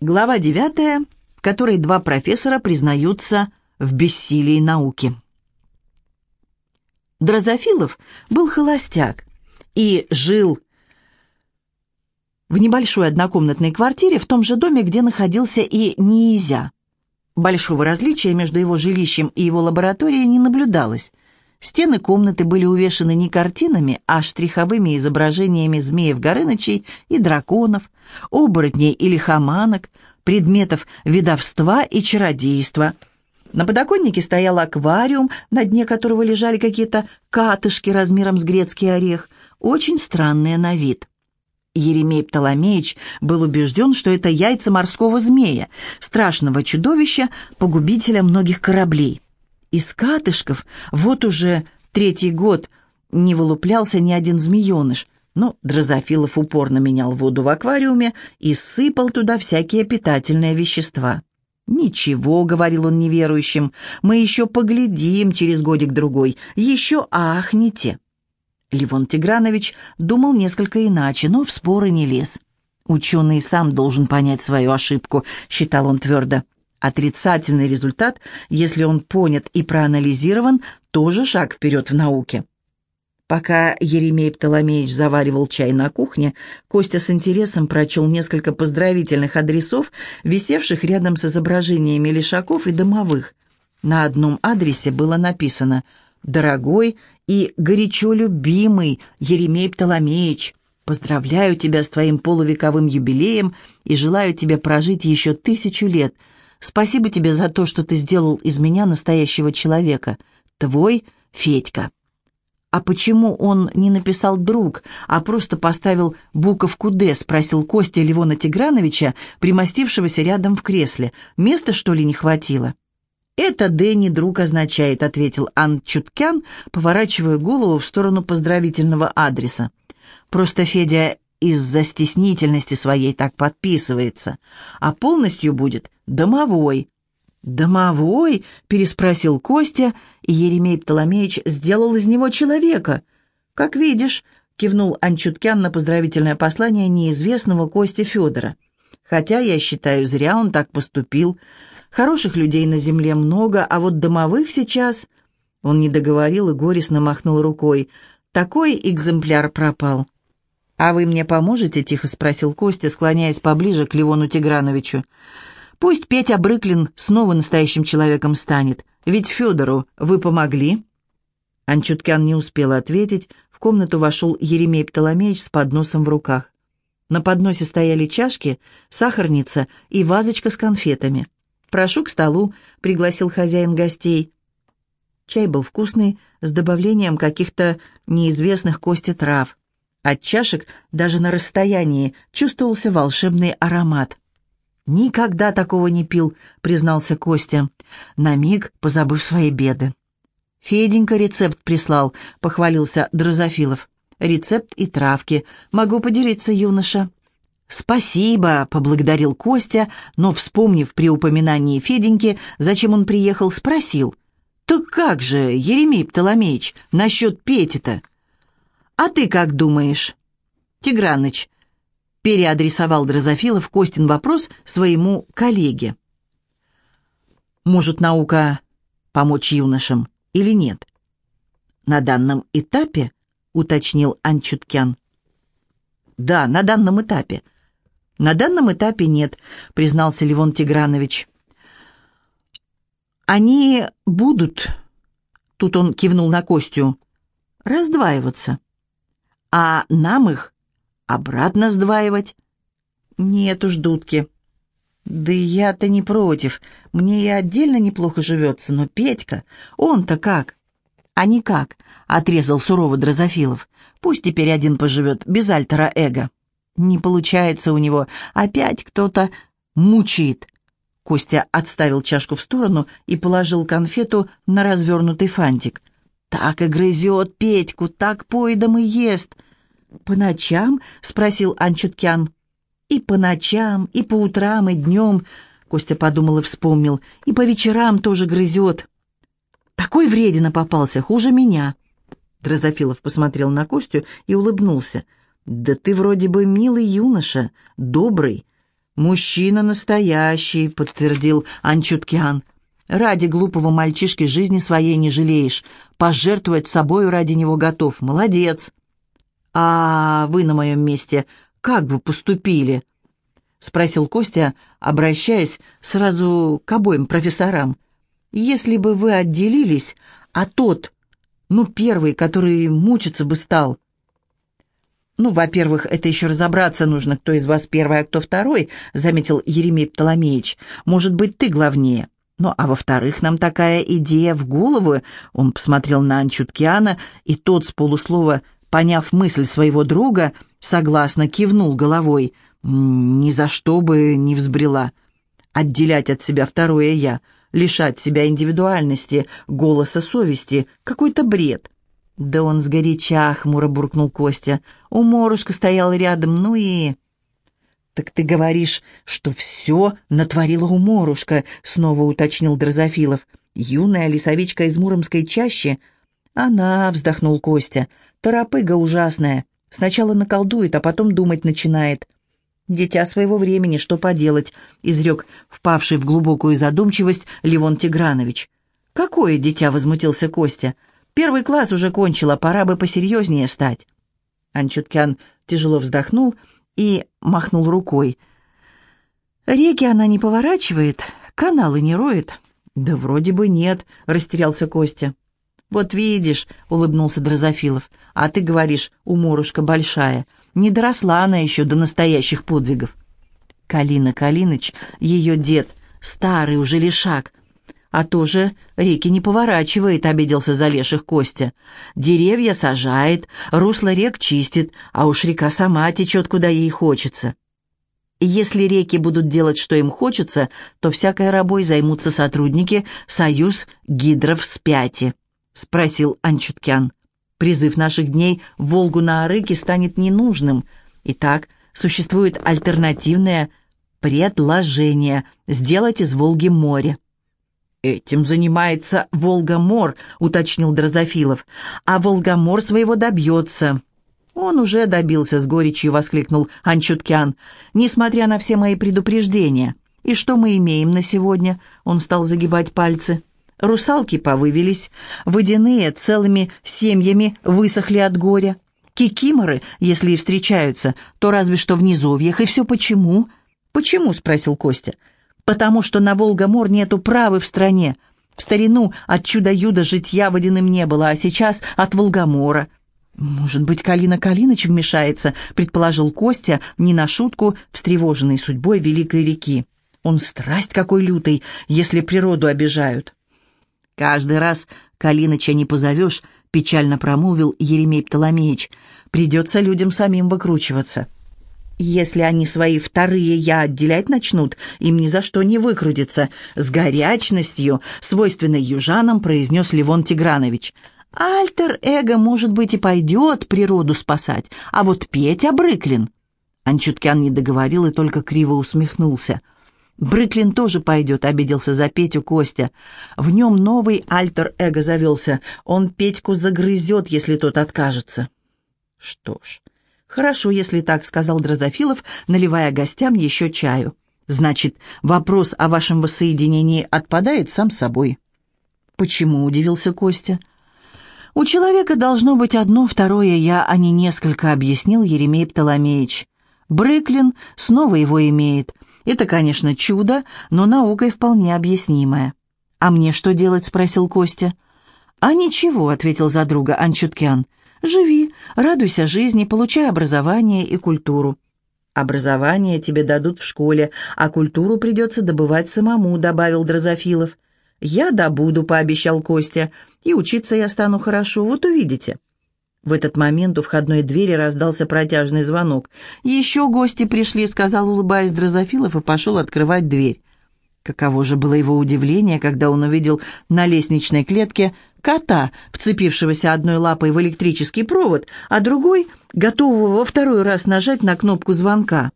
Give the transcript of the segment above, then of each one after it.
Глава девятая, в которой два профессора признаются в бессилии науки. Дрозофилов был холостяк и жил в небольшой однокомнатной квартире в том же доме, где находился и Ниизя. Большого различия между его жилищем и его лабораторией не наблюдалось. Стены комнаты были увешаны не картинами, а штриховыми изображениями змеев-горынычей и драконов, оборотней или хаманок, предметов ведовства и чародейства. На подоконнике стоял аквариум, на дне которого лежали какие-то катышки размером с грецкий орех, очень странные на вид. Еремей Птоломеич был убежден, что это яйца морского змея, страшного чудовища, погубителя многих кораблей. Из катышков вот уже третий год не вылуплялся ни один змееныш, но Дрозофилов упорно менял воду в аквариуме и сыпал туда всякие питательные вещества. «Ничего», — говорил он неверующим, — «мы еще поглядим через годик-другой, еще ахните». Ливон Тигранович думал несколько иначе, но в споры не лез. «Ученый сам должен понять свою ошибку», — считал он твердо. Отрицательный результат, если он понят и проанализирован, тоже шаг вперед в науке. Пока Еремей Птоломеич заваривал чай на кухне, Костя с интересом прочел несколько поздравительных адресов, висевших рядом с изображениями лишаков и домовых. На одном адресе было написано «Дорогой и горячо любимый Еремей Птоломеич, поздравляю тебя с твоим полувековым юбилеем и желаю тебе прожить еще тысячу лет – Спасибо тебе за то, что ты сделал из меня настоящего человека. Твой Федька». «А почему он не написал «друг», а просто поставил буковку «Д», — спросил Костя Левона Тиграновича, примостившегося рядом в кресле. «Места, что ли, не хватило?» «Это «Д» не друг означает», — ответил Ан Чуткян, поворачивая голову в сторону поздравительного адреса. «Просто Федя из-за стеснительности своей так подписывается, а полностью будет домовой». «Домовой?» — переспросил Костя, и Еремей Птоломеич сделал из него человека. «Как видишь», — кивнул Анчуткян на поздравительное послание неизвестного Кости Федора. «Хотя, я считаю, зря он так поступил. Хороших людей на земле много, а вот домовых сейчас...» Он не договорил и горестно махнул рукой. «Такой экземпляр пропал». «А вы мне поможете?» — тихо спросил Костя, склоняясь поближе к Ливону Тиграновичу. «Пусть Петя Брыклин снова настоящим человеком станет. Ведь Федору вы помогли?» Анчуткян не успел ответить. В комнату вошел Еремей Птоломеич с подносом в руках. На подносе стояли чашки, сахарница и вазочка с конфетами. «Прошу к столу», — пригласил хозяин гостей. Чай был вкусный, с добавлением каких-то неизвестных кости трав. От чашек даже на расстоянии чувствовался волшебный аромат. «Никогда такого не пил», — признался Костя, на миг позабыв свои беды. «Феденька рецепт прислал», — похвалился Дрозофилов. «Рецепт и травки. Могу поделиться, юноша». «Спасибо», — поблагодарил Костя, но, вспомнив при упоминании Феденьки, зачем он приехал, спросил. «Так как же, Еремей Птоломеич, насчет Пети-то?» «А ты как думаешь?» «Тиграныч», — переадресовал Дрозофилов Костин вопрос своему коллеге. «Может наука помочь юношам или нет?» «На данном этапе?» — уточнил Анчуткян. «Да, на данном этапе». «На данном этапе нет», — признался Левон Тигранович. «Они будут...» — тут он кивнул на Костю. «Раздваиваться» а нам их обратно сдваивать? Нет уж, дудки. Да я-то не против. Мне и отдельно неплохо живется, но Петька, он-то как? А никак, отрезал сурово Дрозофилов. Пусть теперь один поживет, без альтера эго. Не получается у него, опять кто-то мучит. Костя отставил чашку в сторону и положил конфету на развернутый фантик. Так и грызет Петьку, так поедом и ест. По ночам? спросил Анчуткян. И по ночам, и по утрам, и днем. Костя подумал и вспомнил. И по вечерам тоже грызет. Такой вредина попался, хуже меня. Дрозофилов посмотрел на Костю и улыбнулся. «Да ты вроде бы милый юноша, добрый. «Мужчина настоящий», — подтвердил Анчуткиан. «Ради глупого мальчишки жизни своей не жалеешь. Пожертвовать собою ради него готов. Молодец». «А вы на моем месте как бы поступили?» — спросил Костя, обращаясь сразу к обоим профессорам. «Если бы вы отделились, а тот, ну, первый, который мучиться бы стал...» «Ну, во-первых, это еще разобраться нужно, кто из вас первый, а кто второй», — заметил Еремей Птоломеич. «Может быть, ты главнее». «Ну, а во-вторых, нам такая идея в голову...» Он посмотрел на Анчуткиана, и тот с полуслова, поняв мысль своего друга, согласно кивнул головой. «Ни за что бы не взбрела. Отделять от себя второе «я», лишать себя индивидуальности, голоса совести — какой-то бред». «Да он сгоряча», — хмуро буркнул Костя. «Уморушка стоял рядом, ну и...» «Так ты говоришь, что все натворила уморушка», — снова уточнил Дрозофилов. «Юная лесовичка из Муромской чащи?» «Она», — вздохнул Костя, — «торопыга ужасная. Сначала наколдует, а потом думать начинает». «Дитя своего времени, что поделать?» — изрек впавший в глубокую задумчивость Левон Тигранович. «Какое дитя?» — возмутился Костя. Первый класс уже кончила, пора бы посерьезнее стать». Анчуткян тяжело вздохнул и махнул рукой. «Реки она не поворачивает, каналы не роет». «Да вроде бы нет», — растерялся Костя. «Вот видишь», — улыбнулся Дрозофилов, — «а ты говоришь, уморушка большая. Не доросла она еще до настоящих подвигов». Калина Калиныч, ее дед, старый уже лишак, «А тоже реки не поворачивает», — обиделся Залеших Костя. «Деревья сажает, русло рек чистит, а уж река сама течет, куда ей хочется». Если реки будут делать, что им хочется, то всякой рабой займутся сотрудники «Союз гидров спяти», — спросил Анчуткян. «Призыв наших дней Волгу на Арыке станет ненужным. Итак, существует альтернативное предложение — сделать из Волги море». «Этим занимается Волгомор», — уточнил Дрозофилов. «А Волгомор своего добьется». «Он уже добился», — с горечью воскликнул Анчуткян, «несмотря на все мои предупреждения. И что мы имеем на сегодня?» — он стал загибать пальцы. «Русалки повывелись, водяные целыми семьями высохли от горя. Кикиморы, если и встречаются, то разве что в низовьях. И все почему?» «Почему?» — спросил Костя. Потому что на Волгомор нету правы в стране. В старину от чудо-юда житья водяным не было, а сейчас от Волгомора. «Может быть, Калина Калиныч вмешается», — предположил Костя, не на шутку, встревоженный судьбой Великой реки. «Он страсть какой лютый, если природу обижают». «Каждый раз Калиныча не позовешь», — печально промолвил Еремей Птоломеич. «Придется людям самим выкручиваться». Если они свои вторые «я» отделять начнут, им ни за что не выкрутится. С горячностью, свойственной южанам, произнес Левон Тигранович. Альтер-эго, может быть, и пойдет природу спасать, а вот Петя Брыклин... Анчуткян не договорил и только криво усмехнулся. «Брыклин тоже пойдет», — обиделся за Петю Костя. «В нем новый альтер-эго завелся. Он Петьку загрызет, если тот откажется». «Что ж, «Хорошо, если так», — сказал Дрозофилов, наливая гостям еще чаю. «Значит, вопрос о вашем воссоединении отпадает сам собой». «Почему?» — удивился Костя. «У человека должно быть одно, второе я, а не несколько», — объяснил Еремей Птоломеич. «Брыклин снова его имеет. Это, конечно, чудо, но наукой вполне объяснимое». «А мне что делать?» — спросил Костя. «А ничего», — ответил за друга Анчуткян. Живи, радуйся жизни, получай образование и культуру. Образование тебе дадут в школе, а культуру придется добывать самому», — добавил Дрозофилов. «Я добуду», — пообещал Костя, — «и учиться я стану хорошо, вот увидите». В этот момент у входной двери раздался протяжный звонок. «Еще гости пришли», — сказал, улыбаясь Дрозофилов, и пошел открывать дверь. Каково же было его удивление, когда он увидел на лестничной клетке кота, вцепившегося одной лапой в электрический провод, а другой, готового во второй раз нажать на кнопку звонка.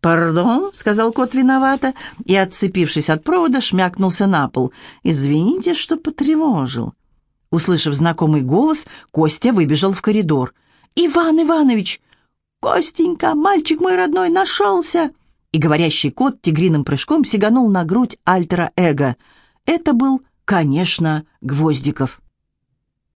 «Пардон», — сказал кот виновато, и, отцепившись от провода, шмякнулся на пол. «Извините, что потревожил». Услышав знакомый голос, Костя выбежал в коридор. «Иван Иванович!» «Костенька, мальчик мой родной, нашелся!» и говорящий кот тигриным прыжком сиганул на грудь альтера эго. Это был, конечно, Гвоздиков.